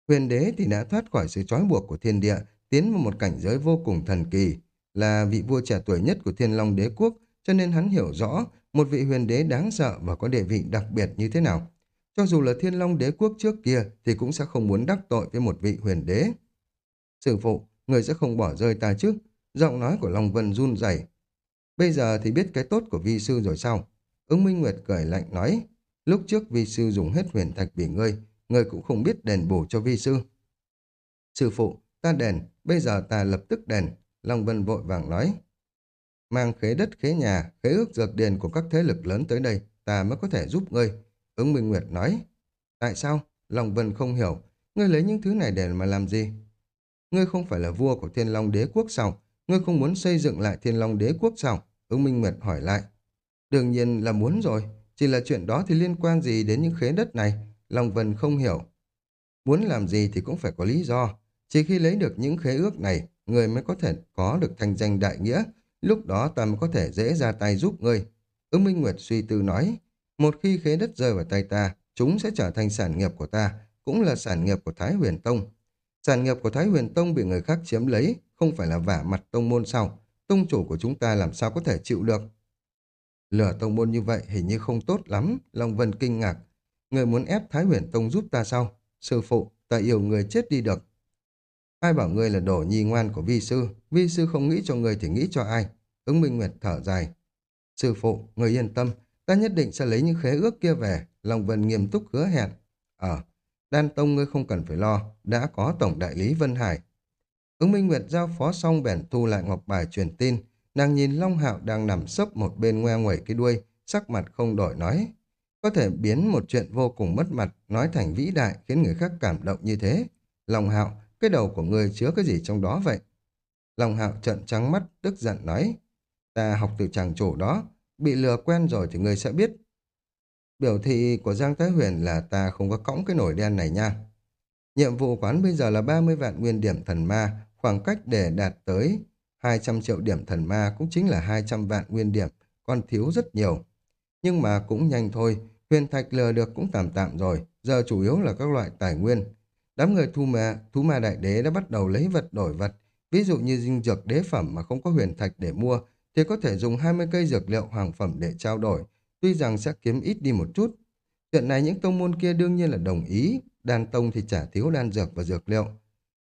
[SPEAKER 1] Huyền đế thì đã thoát khỏi sự trói buộc của thiên địa, tiến vào một cảnh giới vô cùng thần kỳ, là vị vua trẻ tuổi nhất của thiên long đế quốc, cho nên hắn hiểu rõ một vị huyền đế đáng sợ và có địa vị đặc biệt như thế nào. Cho dù là thiên long đế quốc trước kia thì cũng sẽ không muốn đắc tội với một vị huyền đế. Sư phụ, người sẽ không bỏ rơi ta chứ? Giọng nói của Long Vân run rẩy. Bây giờ thì biết cái tốt của vi sư rồi sao? Ứng Minh Nguyệt cười lạnh nói, lúc trước vi sư dùng hết huyền thạch vì ngươi, ngươi cũng không biết đền bù cho vi sư. Sư phụ, ta đền, bây giờ ta lập tức đền, Long Vân vội vàng nói. Mang khế đất khế nhà, khế ước dược điền của các thế lực lớn tới đây, ta mới có thể giúp ngươi. Ứng Minh Nguyệt nói. Tại sao? Long Vân không hiểu. Ngươi lấy những thứ này để mà làm gì? Ngươi không phải là vua của Thiên Long Đế Quốc sao? Ngươi không muốn xây dựng lại Thiên Long Đế Quốc sao? Ứng Minh Nguyệt hỏi lại. Đương nhiên là muốn rồi. Chỉ là chuyện đó thì liên quan gì đến những khế đất này? Long Vân không hiểu. Muốn làm gì thì cũng phải có lý do. Chỉ khi lấy được những khế ước này, người mới có thể có được thanh danh đại nghĩa. Lúc đó ta mới có thể dễ ra tay giúp ngươi. Ứng Minh Nguyệt suy tư nói, một khi khế đất rơi vào tay ta, chúng sẽ trở thành sản nghiệp của ta, cũng là sản nghiệp của Thái Huyền Tông. Sản nghiệp của Thái Huyền Tông bị người khác chiếm lấy, không phải là vả mặt tông môn sau. Tông chủ của chúng ta làm sao có thể chịu được. Lửa tông môn như vậy hình như không tốt lắm, Long Vân kinh ngạc. Người muốn ép Thái Huyền Tông giúp ta sao? Sư phụ, ta yêu người chết đi được. Ai bảo ngươi là đổ nhi ngoan của vi sư, vi sư không nghĩ cho ngươi thì nghĩ cho ai. Ứng Minh Nguyệt thở dài. Sư phụ, người yên tâm, ta nhất định sẽ lấy những khế ước kia về. Long Vân nghiêm túc hứa hẹn. Ờ, đan tông ngươi không cần phải lo, đã có tổng đại lý Vân Hải. Ứng Minh Nguyệt giao phó xong bèn thu lại ngọc bài truyền tin. Nàng nhìn Long Hạo đang nằm sấp một bên ngoe nguẩy cái đuôi, sắc mặt không đổi nói. Có thể biến một chuyện vô cùng mất mặt, nói thành vĩ đại khiến người khác cảm động như thế. Long Hạo, cái đầu của người chứa cái gì trong đó vậy? lòng Hạo trợn trắng mắt, tức giận nói. Ta học từ chàng chủ đó, bị lừa quen rồi thì ngươi sẽ biết. Biểu thị của Giang Thái Huyền là ta không có cõng cái nổi đen này nha. Nhiệm vụ quán bây giờ là 30 vạn nguyên điểm thần ma, khoảng cách để đạt tới 200 triệu điểm thần ma cũng chính là 200 vạn nguyên điểm, còn thiếu rất nhiều. Nhưng mà cũng nhanh thôi, huyền thạch lừa được cũng tạm tạm rồi, giờ chủ yếu là các loại tài nguyên. Đám người thu ma, thú ma đại đế đã bắt đầu lấy vật đổi vật, ví dụ như dinh dược đế phẩm mà không có huyền thạch để mua, thì có thể dùng 20 cây dược liệu hoàng phẩm để trao đổi, tuy rằng sẽ kiếm ít đi một chút. Chuyện này những tông môn kia đương nhiên là đồng ý, đan tông thì trả thiếu đan dược và dược liệu.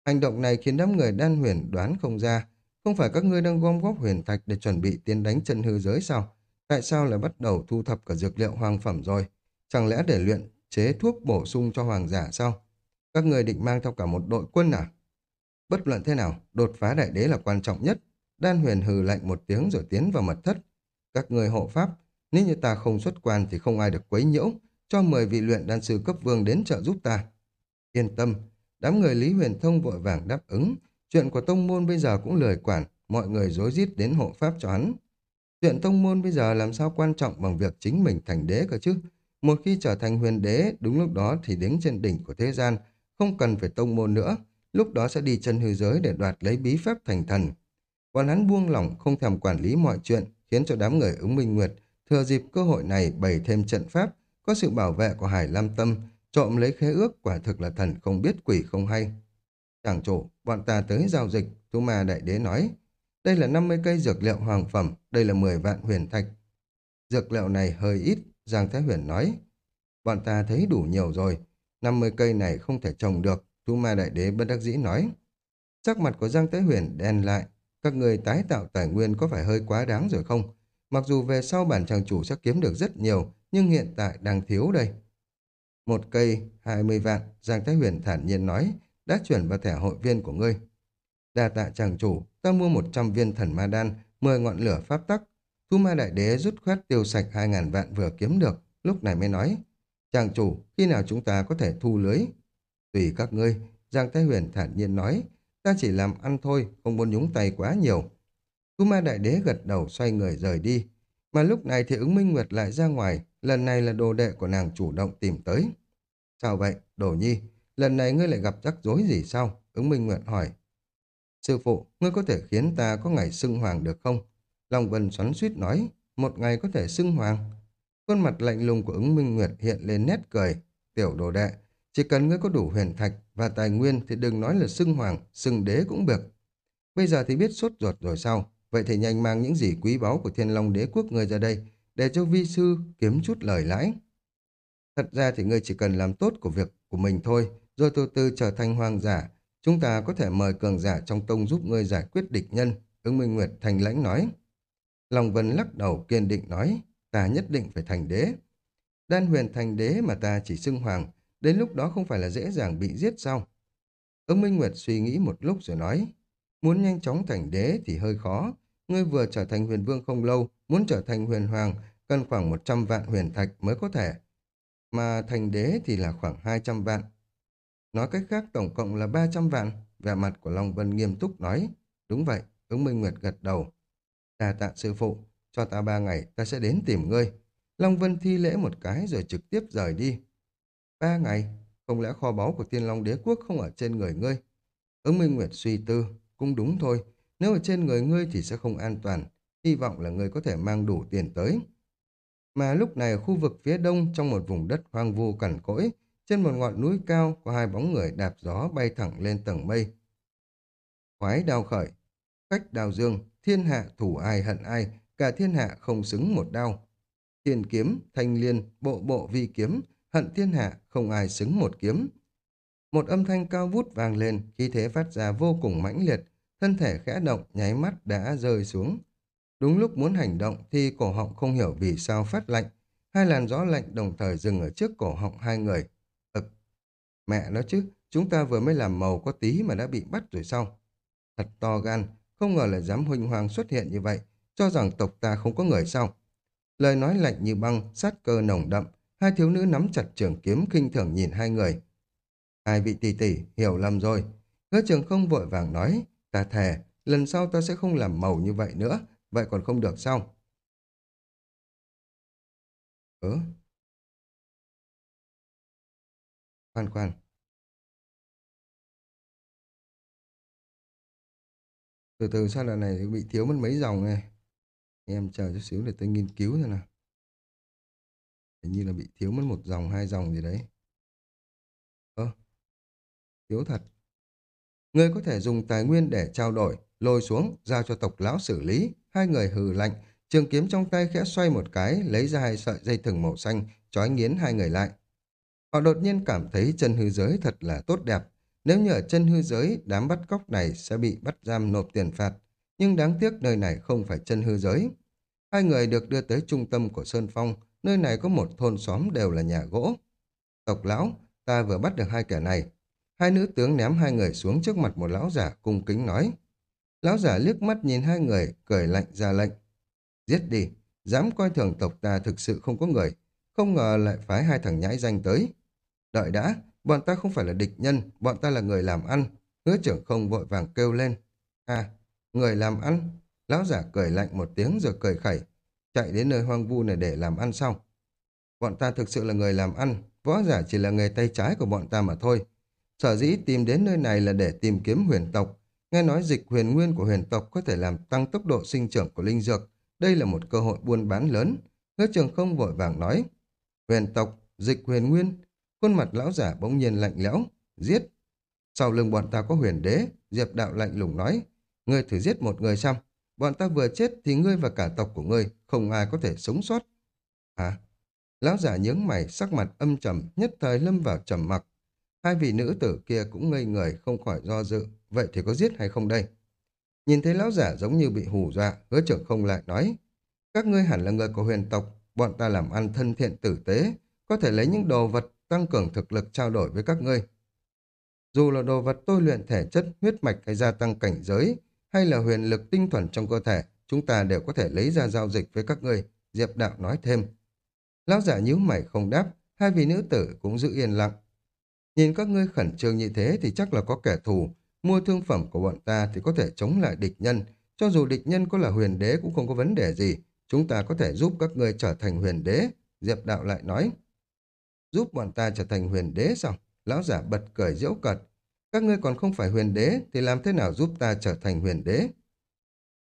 [SPEAKER 1] Hành động này khiến đám người đan huyền đoán không ra, không phải các ngươi đang gom góp huyền thạch để chuẩn bị tiến đánh chân hư giới sao? Tại sao lại bắt đầu thu thập cả dược liệu hoàng phẩm rồi? Chẳng lẽ để luyện chế thuốc bổ sung cho hoàng giả sao? Các người định mang theo cả một đội quân à? Bất luận thế nào, đột phá đại đế là quan trọng nhất. Đan huyền hừ lạnh một tiếng rồi tiến vào mật thất. Các người hộ pháp, nếu như ta không xuất quan thì không ai được quấy nhiễu, cho mời vị luyện đan sư cấp vương đến trợ giúp ta. Yên tâm, đám người Lý Huyền Thông vội vàng đáp ứng. Chuyện của tông môn bây giờ cũng lười quản, mọi người dối rít đến hộ pháp cho hắn. Chuyện tông môn bây giờ làm sao quan trọng bằng việc chính mình thành đế cơ chứ? Một khi trở thành huyền đế, đúng lúc đó thì đứng trên đỉnh của thế gian, không cần phải tông môn nữa, lúc đó sẽ đi chân hư giới để đoạt lấy bí pháp thành thần. Còn hắn buông lỏng không thèm quản lý mọi chuyện, khiến cho đám người ứng minh nguyệt thừa dịp cơ hội này bày thêm trận pháp, có sự bảo vệ của Hải Lam Tâm, trộm lấy khế ước quả thực là thần không biết quỷ không hay. Chàng chủ, bọn ta tới giao dịch, Thu Ma Đại Đế nói. Đây là 50 cây dược liệu hoàng phẩm, đây là 10 vạn huyền thạch. Dược liệu này hơi ít, Giang Thái Huyền nói. Bọn ta thấy đủ nhiều rồi, 50 cây này không thể trồng được, Thu Ma Đại Đế bất đắc dĩ nói. Sắc mặt của Giang Tế Huyền đen lại, các người tái tạo tài nguyên có phải hơi quá đáng rồi không? Mặc dù về sau bản chàng chủ sẽ kiếm được rất nhiều, nhưng hiện tại đang thiếu đây. Một cây, 20 vạn, Giang Thái Huyền thản nhiên nói, đã chuyển vào thẻ hội viên của ngươi. Đa tạ chàng chủ, ta mua 100 viên thần ma đan, 10 ngọn lửa pháp tắc. Thu ma đại đế rút khoát tiêu sạch 2.000 vạn vừa kiếm được, lúc này mới nói. Chàng chủ, khi nào chúng ta có thể thu lưới? Tùy các ngươi, Giang Thái Huyền thản nhiên nói, ta chỉ làm ăn thôi, không muốn nhúng tay quá nhiều. Cú ma đại đế gật đầu xoay người rời đi. Mà lúc này thì ứng minh nguyệt lại ra ngoài, lần này là đồ đệ của nàng chủ động tìm tới. Sao vậy, đồ nhi, lần này ngươi lại gặp rắc rối gì sao? Ứng minh nguyệt hỏi. Sư phụ, ngươi có thể khiến ta có ngày xưng hoàng được không? Long Vân xoắn suýt nói, một ngày có thể xưng hoàng. Khuôn mặt lạnh lùng của ứng minh nguyệt hiện lên nét cười. Tiểu đồ đệ, chỉ cần ngươi có đủ huyền thạch và tài nguyên thì đừng nói là xưng hoàng, xưng đế cũng được. Bây giờ thì biết sốt ruột rồi sao? Vậy thì nhanh mang những gì quý báu của thiên long đế quốc ngươi ra đây, để cho vi sư kiếm chút lời lãi. Thật ra thì ngươi chỉ cần làm tốt của việc của mình thôi, rồi từ từ trở thành hoàng giả. Chúng ta có thể mời cường giả trong tông giúp ngươi giải quyết địch nhân, ứng minh nguyệt thành lãnh nói. Long Vân lắc đầu kiên định nói, ta nhất định phải thành đế. Đan huyền thành đế mà ta chỉ xưng hoàng, đến lúc đó không phải là dễ dàng bị giết sao? Ứng Minh Nguyệt suy nghĩ một lúc rồi nói, muốn nhanh chóng thành đế thì hơi khó. Ngươi vừa trở thành huyền vương không lâu, muốn trở thành huyền hoàng, cần khoảng 100 vạn huyền thạch mới có thể. Mà thành đế thì là khoảng 200 vạn. Nói cách khác tổng cộng là 300 vạn. Vẻ mặt của Long Vân nghiêm túc nói, đúng vậy, ứng Minh Nguyệt gật đầu. Đà tạ sư phụ, cho ta ba ngày ta sẽ đến tìm ngươi. Long Vân thi lễ một cái rồi trực tiếp rời đi. Ba ngày, không lẽ kho báu của tiên long đế quốc không ở trên người ngươi? Ứng Minh Nguyệt suy tư, cũng đúng thôi, nếu ở trên người ngươi thì sẽ không an toàn, hy vọng là ngươi có thể mang đủ tiền tới. Mà lúc này khu vực phía đông trong một vùng đất hoang vu cằn cỗi, trên một ngọn núi cao có hai bóng người đạp gió bay thẳng lên tầng mây. Khoái đào khởi, cách đào dương, thiên hạ thủ ai hận ai, cả thiên hạ không xứng một đao. Thiên kiếm, thanh liên, bộ bộ vi kiếm, hận thiên hạ không ai xứng một kiếm. Một âm thanh cao vút vang lên, khí thế phát ra vô cùng mãnh liệt, thân thể khẽ động nháy mắt đã rơi xuống. Đúng lúc muốn hành động thì cổ họng không hiểu vì sao phát lạnh, hai làn gió lạnh đồng thời dừng ở trước cổ họng hai người. Ực, mẹ nó chứ, chúng ta vừa mới làm màu có tí mà đã bị bắt rồi sao? Thật to gan, không ngờ lại dám huynh hoàng xuất hiện như vậy, cho rằng tộc ta không có người sao. Lời nói lạnh như băng, sát cơ nồng đậm, hai thiếu nữ nắm chặt trường kiếm khinh thường nhìn hai người. Hai vị tỷ tỷ, hiểu lầm rồi. Hứa trường không vội vàng nói, ta thề, lần sau ta sẽ không làm màu như vậy nữa, vậy còn không được sao? Ừ. Khoan khoan. Từ từ sao lần này bị thiếu mất mấy dòng này. Em chờ chút xíu để tôi nghiên cứu xem nào. Hình như là bị thiếu mất một dòng, hai dòng gì đấy. Ơ, thiếu thật. Ngươi có thể dùng tài nguyên để trao đổi, lôi xuống, giao cho tộc lão xử lý. Hai người hừ lạnh, trường kiếm trong tay khẽ xoay một cái, lấy ra hai sợi dây thừng màu xanh, trói nghiến hai người lại. Họ đột nhiên cảm thấy chân hư giới thật là tốt đẹp. Nếu như ở chân hư giới, đám bắt cóc này sẽ bị bắt giam nộp tiền phạt. Nhưng đáng tiếc nơi này không phải chân hư giới. Hai người được đưa tới trung tâm của Sơn Phong, nơi này có một thôn xóm đều là nhà gỗ. Tộc lão, ta vừa bắt được hai kẻ này. Hai nữ tướng ném hai người xuống trước mặt một lão giả cung kính nói. Lão giả liếc mắt nhìn hai người, cười lạnh ra lệnh. Giết đi, dám coi thường tộc ta thực sự không có người. Không ngờ lại phái hai thằng nhãi danh tới. Đợi đã, bọn ta không phải là địch nhân, bọn ta là người làm ăn. Hứa trưởng không vội vàng kêu lên. À, người làm ăn? Lão giả cười lạnh một tiếng rồi cười khẩy. Chạy đến nơi hoang vu này để làm ăn xong. Bọn ta thực sự là người làm ăn, võ giả chỉ là người tay trái của bọn ta mà thôi. Sở dĩ tìm đến nơi này là để tìm kiếm huyền tộc, Nghe nói dịch huyền nguyên của huyền tộc có thể làm tăng tốc độ sinh trưởng của linh dược. Đây là một cơ hội buôn bán lớn. Hứa trường không vội vàng nói. Huyền tộc, dịch huyền nguyên. Khuôn mặt lão giả bỗng nhiên lạnh lẽo. Giết. Sau lưng bọn ta có huyền đế, Diệp đạo lạnh lùng nói. Ngươi thử giết một người xem. Bọn ta vừa chết thì ngươi và cả tộc của ngươi không ai có thể sống sót. Hả? Lão giả nhướng mày, sắc mặt âm trầm, nhất thời lâm vào trầm mặc. Hai vị nữ tử kia cũng ngây người, không khỏi do dự. Vậy thì có giết hay không đây? Nhìn thấy lão giả giống như bị hù dọa, hứa trưởng không lại nói. Các ngươi hẳn là người của huyền tộc, bọn ta làm ăn thân thiện tử tế, có thể lấy những đồ vật tăng cường thực lực trao đổi với các ngươi. Dù là đồ vật tôi luyện thể chất, huyết mạch hay gia tăng cảnh giới, hay là huyền lực tinh thuần trong cơ thể, chúng ta đều có thể lấy ra giao dịch với các ngươi, Diệp Đạo nói thêm. Lão giả nhíu mày không đáp, hai vị nữ tử cũng giữ yên lặng. Nhìn các ngươi khẩn trương như thế thì chắc là có kẻ thù, mua thương phẩm của bọn ta thì có thể chống lại địch nhân. Cho dù địch nhân có là huyền đế cũng không có vấn đề gì, chúng ta có thể giúp các ngươi trở thành huyền đế. Diệp đạo lại nói. Giúp bọn ta trở thành huyền đế sao? Lão giả bật cười giễu cợt. Các ngươi còn không phải huyền đế thì làm thế nào giúp ta trở thành huyền đế?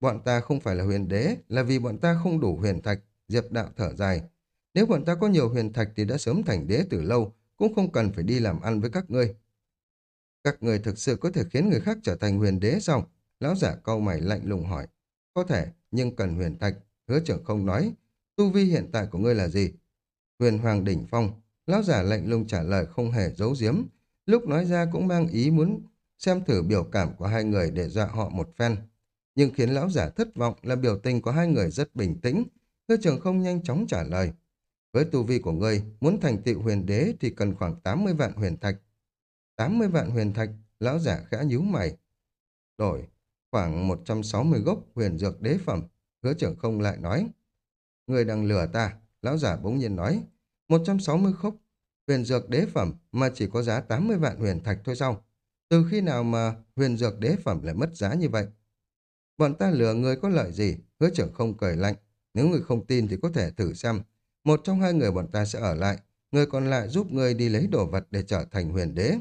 [SPEAKER 1] Bọn ta không phải là huyền đế là vì bọn ta không đủ huyền thạch. Diệp đạo thở dài. Nếu bọn ta có nhiều huyền thạch thì đã sớm thành đế từ lâu, cũng không cần phải đi làm ăn với các ngươi. Các người thực sự có thể khiến người khác trở thành huyền đế sao? Lão giả câu mày lạnh lùng hỏi. Có thể, nhưng cần huyền thạch. Hứa trưởng không nói. Tu vi hiện tại của ngươi là gì? Huyền Hoàng Đỉnh Phong. Lão giả lạnh lùng trả lời không hề giấu giếm. Lúc nói ra cũng mang ý muốn xem thử biểu cảm của hai người để dọa họ một phen. Nhưng khiến lão giả thất vọng là biểu tình của hai người rất bình tĩnh. Hứa trưởng không nhanh chóng trả lời. Với tu vi của ngươi, muốn thành tựu huyền đế thì cần khoảng 80 vạn huyền thạch. 80 vạn huyền thạch, lão giả khẽ nhíu mày. Đổi, khoảng 160 gốc huyền dược đế phẩm, hứa trưởng không lại nói. Người đang lừa ta, lão giả bỗng nhiên nói. 160 khốc huyền dược đế phẩm mà chỉ có giá 80 vạn huyền thạch thôi sao? Từ khi nào mà huyền dược đế phẩm lại mất giá như vậy? Bọn ta lừa người có lợi gì? Hứa trưởng không cười lạnh. Nếu người không tin thì có thể thử xem. Một trong hai người bọn ta sẽ ở lại, người còn lại giúp người đi lấy đồ vật để trở thành huyền đế.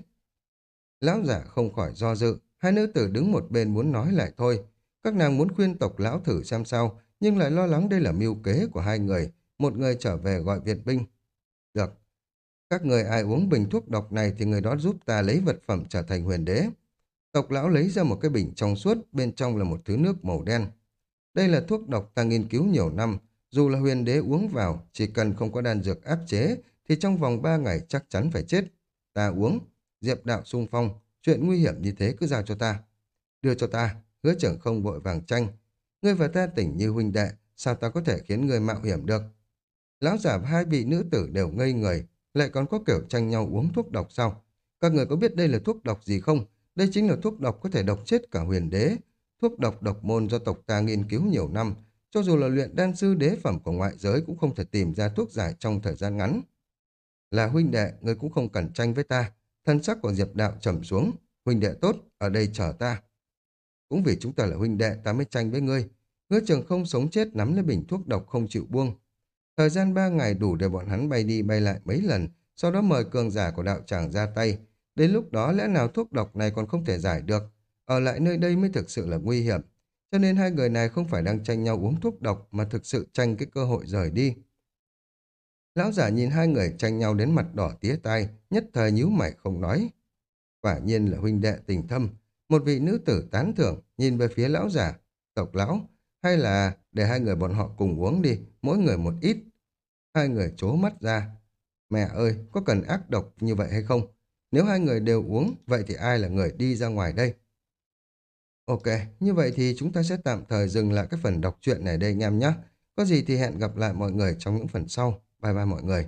[SPEAKER 1] Lão giả không khỏi do dự, hai nữ tử đứng một bên muốn nói lại thôi. Các nàng muốn khuyên tộc lão thử xem sao, nhưng lại lo lắng đây là mưu kế của hai người, một người trở về gọi viện binh. Được, các người ai uống bình thuốc độc này thì người đó giúp ta lấy vật phẩm trở thành huyền đế. Tộc lão lấy ra một cái bình trong suốt, bên trong là một thứ nước màu đen. Đây là thuốc độc ta nghiên cứu nhiều năm, dù là huyền đế uống vào, chỉ cần không có đan dược áp chế, thì trong vòng ba ngày chắc chắn phải chết. Ta uống, Diệp đạo sung phong, chuyện nguy hiểm như thế cứ giao cho ta. Đưa cho ta, hứa trưởng không vội vàng tranh. Ngươi và ta tỉnh như huynh đệ, sao ta có thể khiến ngươi mạo hiểm được? Lão giả và hai vị nữ tử đều ngây người, lại còn có kiểu tranh nhau uống thuốc độc sao? Các người có biết đây là thuốc độc gì không? Đây chính là thuốc độc có thể độc chết cả huyền đế. Thuốc độc độc môn do tộc ta nghiên cứu nhiều năm, cho dù là luyện đan sư đế phẩm của ngoại giới cũng không thể tìm ra thuốc giải trong thời gian ngắn. Là huynh đệ, người cũng không cần tranh với ta. Thân sắc của Diệp Đạo trầm xuống. Huynh đệ tốt, ở đây chờ ta. Cũng vì chúng ta là huynh đệ, ta mới tranh với ngươi. Ngươi trường không sống chết nắm lấy bình thuốc độc không chịu buông. Thời gian ba ngày đủ để bọn hắn bay đi bay lại mấy lần, sau đó mời cường giả của đạo tràng ra tay. Đến lúc đó lẽ nào thuốc độc này còn không thể giải được. Ở lại nơi đây mới thực sự là nguy hiểm. Cho nên hai người này không phải đang tranh nhau uống thuốc độc mà thực sự tranh cái cơ hội rời đi. Lão giả nhìn hai người tranh nhau đến mặt đỏ tía tai, nhất thời nhíu mày không nói. Quả nhiên là huynh đệ tình thâm. Một vị nữ tử tán thưởng nhìn về phía lão giả, tộc lão, hay là để hai người bọn họ cùng uống đi, mỗi người một ít. Hai người chố mắt ra. Mẹ ơi, có cần ác độc như vậy hay không? Nếu hai người đều uống, vậy thì ai là người đi ra ngoài đây? Ok, như vậy thì chúng ta sẽ tạm thời dừng lại cái phần đọc truyện này đây anh em nhé. Có gì thì hẹn gặp lại mọi người trong những phần sau. Bye bye mọi người.